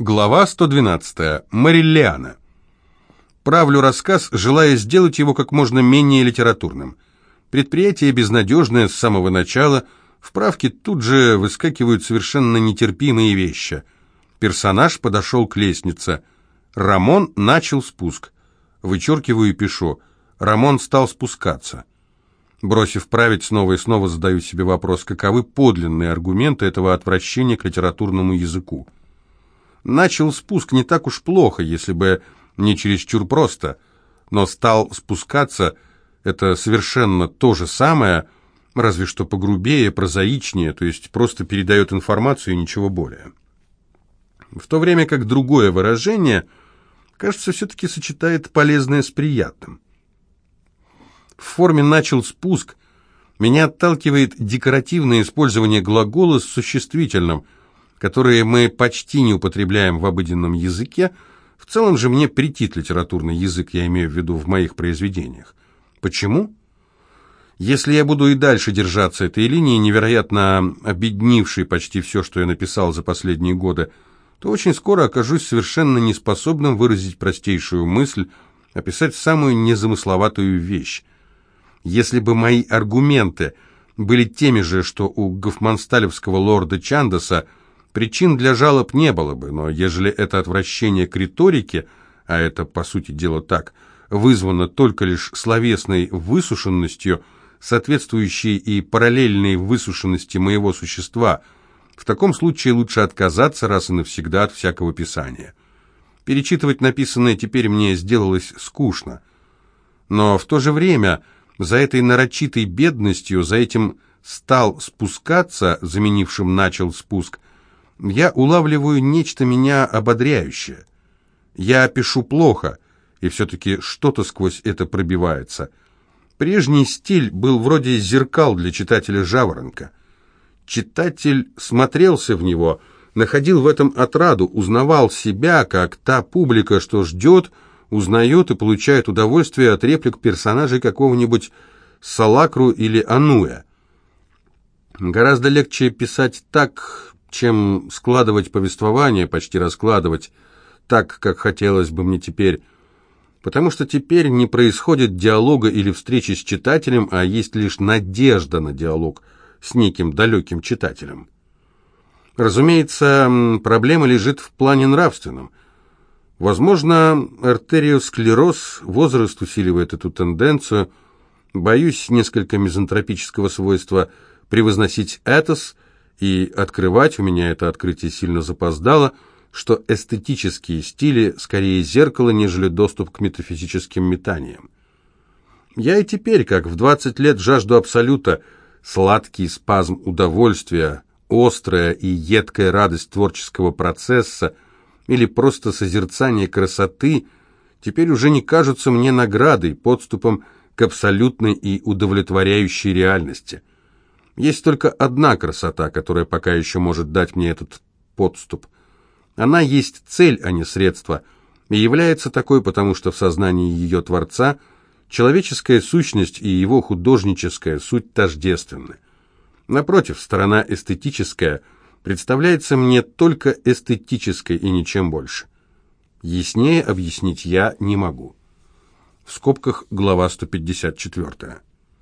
Глава 112. Мариллиана. Правлю рассказ, желая сделать его как можно менее литературным. Предприятие безнадежное с самого начала, в правке тут же выскакивают совершенно нетерпимые вещи. Персонаж подошел к лестнице. Рамон начал спуск. Вычеркиваю и пишу. Рамон стал спускаться. Бросив править, снова и снова задаю себе вопрос, каковы подлинные аргументы этого отвращения к литературному языку. Начал спуск не так уж плохо, если бы не чересчур просто, но стал спускаться – это совершенно то же самое, разве что погрубее, прозаичнее, то есть просто передает информацию и ничего более. В то время как другое выражение, кажется, все-таки сочетает полезное с приятным. В форме «начал спуск» меня отталкивает декоративное использование глагола с существительным – которые мы почти не употребляем в обыденном языке, в целом же мне претит литературный язык, я имею в виду в моих произведениях. Почему? Если я буду и дальше держаться этой линии, невероятно обеднившей почти все, что я написал за последние годы, то очень скоро окажусь совершенно неспособным выразить простейшую мысль, описать самую незамысловатую вещь. Если бы мои аргументы были теми же, что у гофмансталевского лорда Чандаса, Причин для жалоб не было бы, но ежели это отвращение к риторике, а это, по сути дела, так, вызвано только лишь словесной высушенностью, соответствующей и параллельной высушенности моего существа, в таком случае лучше отказаться раз и навсегда от всякого писания. Перечитывать написанное теперь мне сделалось скучно. Но в то же время за этой нарочитой бедностью, за этим стал спускаться, заменившим начал спуск, я улавливаю нечто меня ободряющее. Я пишу плохо, и все-таки что-то сквозь это пробивается. Прежний стиль был вроде зеркал для читателя «Жаворонка». Читатель смотрелся в него, находил в этом отраду, узнавал себя, как та публика, что ждет, узнает и получает удовольствие от реплик персонажей какого-нибудь Салакру или Ануя. Гораздо легче писать так, чем складывать повествование, почти раскладывать так, как хотелось бы мне теперь, потому что теперь не происходит диалога или встречи с читателем, а есть лишь надежда на диалог с неким далеким читателем. Разумеется, проблема лежит в плане нравственном. Возможно, артериосклероз, возраст усиливает эту тенденцию. Боюсь несколько мизантропического свойства превозносить этос – и открывать у меня это открытие сильно запоздало, что эстетические стили скорее зеркало, нежели доступ к метафизическим метаниям. Я и теперь, как в 20 лет, жажду абсолюта, сладкий спазм удовольствия, острая и едкая радость творческого процесса или просто созерцание красоты теперь уже не кажутся мне наградой, подступом к абсолютной и удовлетворяющей реальности – есть только одна красота, которая пока еще может дать мне этот подступ. Она есть цель, а не средство, и является такой, потому что в сознании ее Творца человеческая сущность и его художническая суть тождественны. Напротив, сторона эстетическая представляется мне только эстетической и ничем больше. Яснее объяснить я не могу. В скобках глава 154.